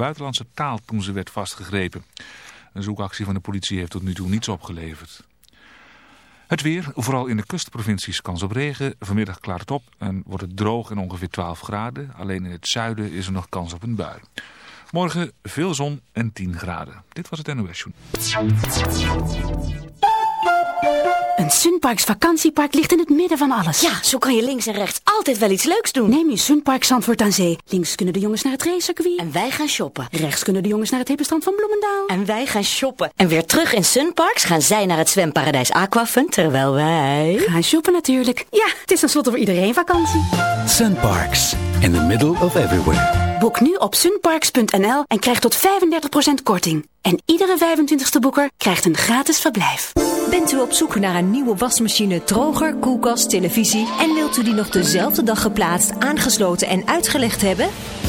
buitenlandse taal toen ze werd vastgegrepen. Een zoekactie van de politie heeft tot nu toe niets opgeleverd. Het weer, vooral in de kustprovincies kans op regen. Vanmiddag klaart het op en wordt het droog en ongeveer 12 graden. Alleen in het zuiden is er nog kans op een bui. Morgen veel zon en 10 graden. Dit was het NOS Een Sunparks vakantiepark ligt in het midden van alles. Ja, zo kan je links en rechts altijd wel iets leuks doen. Neem je Sunpark Zandvoort aan Zee. Links kunnen de jongens naar het racecircuit. En wij gaan shoppen. Rechts kunnen de jongens naar het hippenstrand van Bloemendaal. En wij gaan shoppen. En weer terug in Sunparks gaan zij naar het zwemparadijs Aquafun, terwijl wij... Gaan shoppen natuurlijk. Ja, het is tenslotte voor iedereen vakantie. Sunparks, in the middle of everywhere. Boek nu op sunparks.nl en krijg tot 35% korting. En iedere 25ste boeker krijgt een gratis verblijf. Bent u op zoek naar een nieuwe wasmachine, droger, koelkast, televisie... en wilt u die nog dezelfde dag geplaatst, aangesloten en uitgelegd hebben?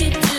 you do?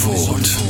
Zandvoort.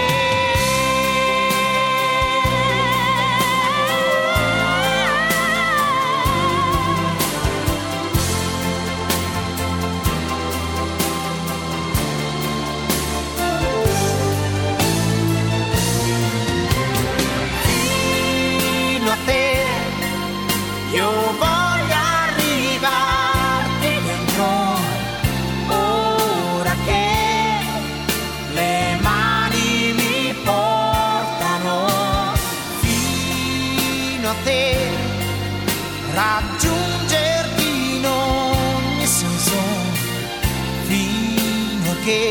raggiungerti non ogni senso fino a che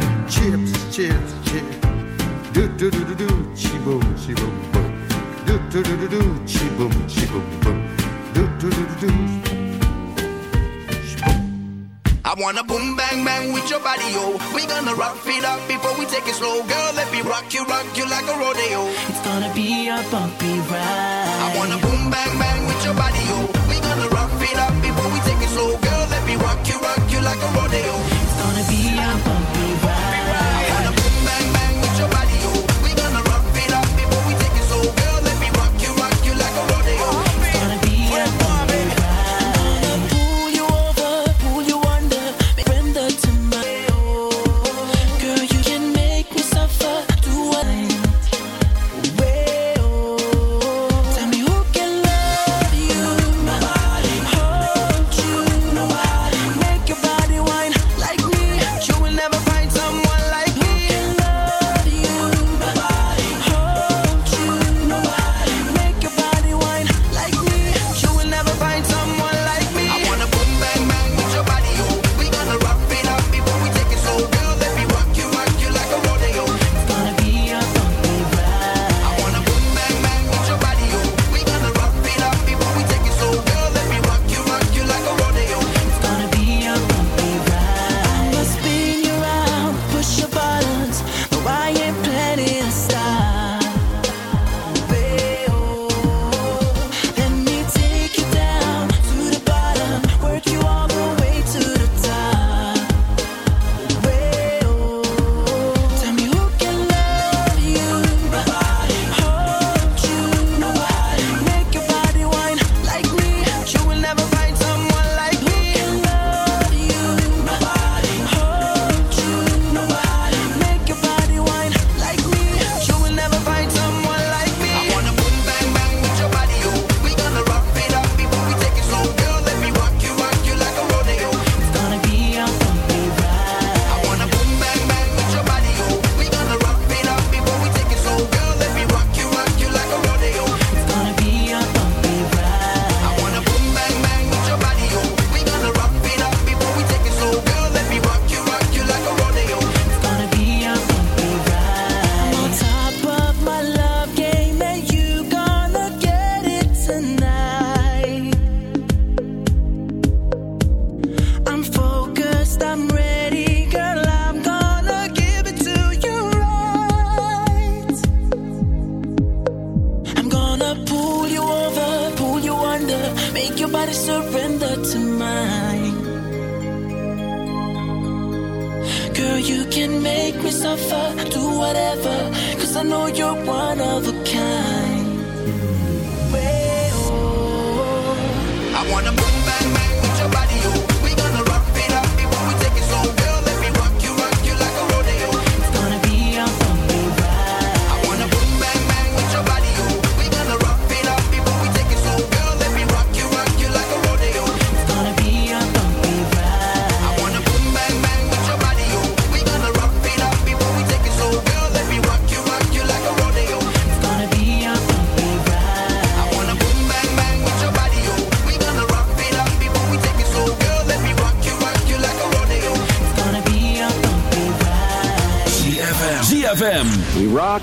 Chips, chips, chips. Do do do do do, chi boom, chi boom boom. Do do do do do, chi boom, chi boom boom. Do do do do do. I wanna boom bang bang with your body, yo. We gonna rock it up before we take it slow, girl. Let me rock you, rock you like a rodeo. It's gonna be a bumpy ride. I wanna boom bang bang with your body, yo. We gonna rock it up before we take it slow, girl. Let me rock you, rock you like a rodeo.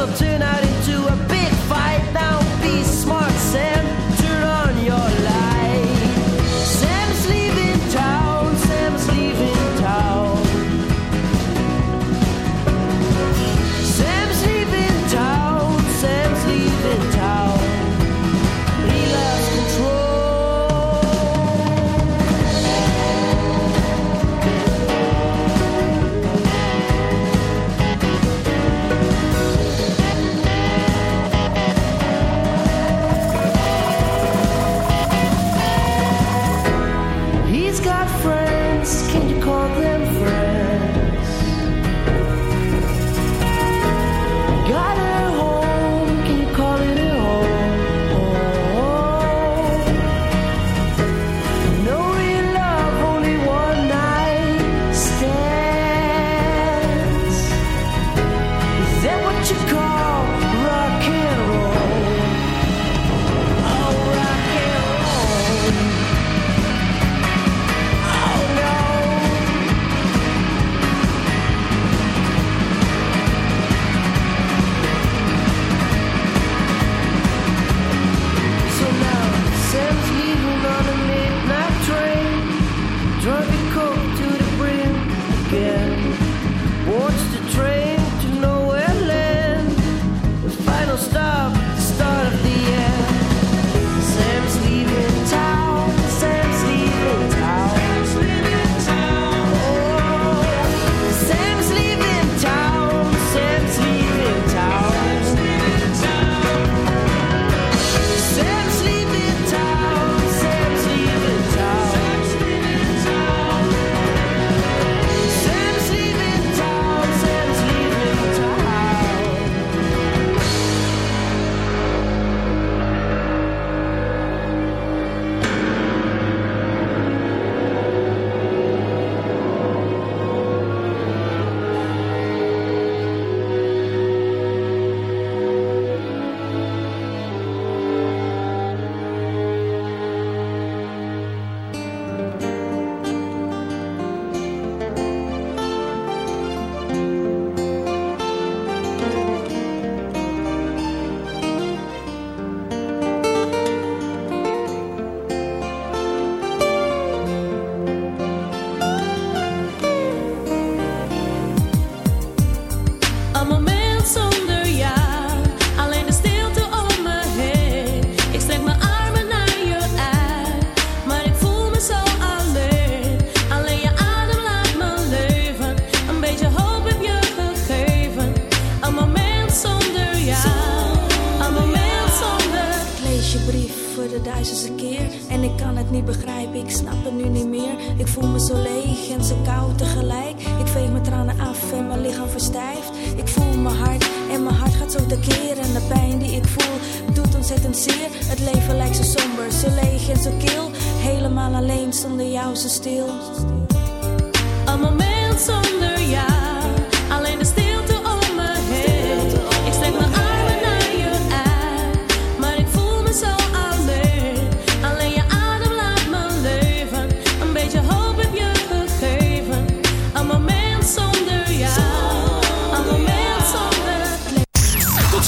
up tonight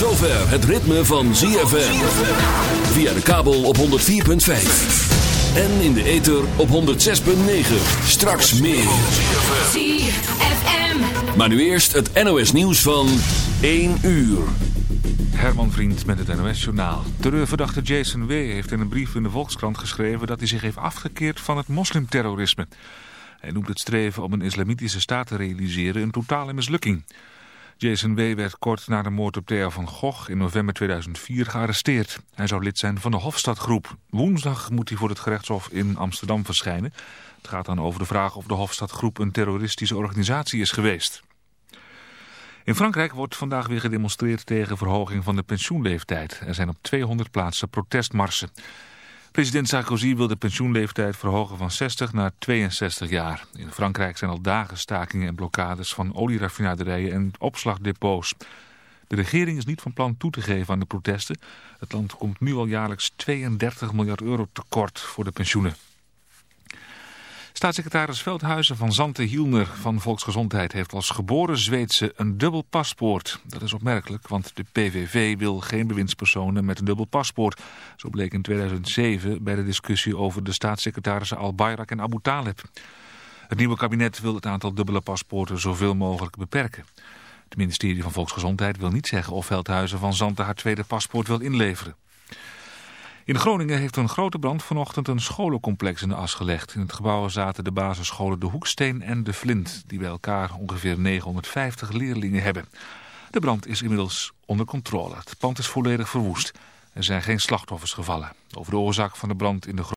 zover het ritme van ZFM. Via de kabel op 104.5. En in de ether op 106.9. Straks meer. ZFM Maar nu eerst het NOS nieuws van 1 uur. Herman Vriend met het NOS-journaal. Terreurverdachte Jason W. heeft in een brief in de Volkskrant geschreven... dat hij zich heeft afgekeerd van het moslimterrorisme. Hij noemt het streven om een islamitische staat te realiseren een totale mislukking. Jason W. werd kort na de moord op Theo van Gogh in november 2004 gearresteerd. Hij zou lid zijn van de Hofstadgroep. Woensdag moet hij voor het gerechtshof in Amsterdam verschijnen. Het gaat dan over de vraag of de Hofstadgroep een terroristische organisatie is geweest. In Frankrijk wordt vandaag weer gedemonstreerd tegen verhoging van de pensioenleeftijd. Er zijn op 200 plaatsen protestmarsen. President Sarkozy wil de pensioenleeftijd verhogen van 60 naar 62 jaar. In Frankrijk zijn al dagen stakingen en blokkades van olieraffinaderijen en opslagdepots. De regering is niet van plan toe te geven aan de protesten. Het land komt nu al jaarlijks 32 miljard euro tekort voor de pensioenen. Staatssecretaris Veldhuizen van Zanten-Hielner van Volksgezondheid heeft als geboren Zweedse een dubbel paspoort. Dat is opmerkelijk, want de PVV wil geen bewindspersonen met een dubbel paspoort. Zo bleek in 2007 bij de discussie over de staatssecretarissen Al-Bayrak en Abu Talib. Het nieuwe kabinet wil het aantal dubbele paspoorten zoveel mogelijk beperken. Het ministerie van Volksgezondheid wil niet zeggen of Veldhuizen van Zanten haar tweede paspoort wil inleveren. In Groningen heeft een grote brand vanochtend een scholencomplex in de as gelegd. In het gebouw zaten de basisscholen De Hoeksteen en De Flint, die bij elkaar ongeveer 950 leerlingen hebben. De brand is inmiddels onder controle. Het pand is volledig verwoest. Er zijn geen slachtoffers gevallen. Over de oorzaak van de brand in de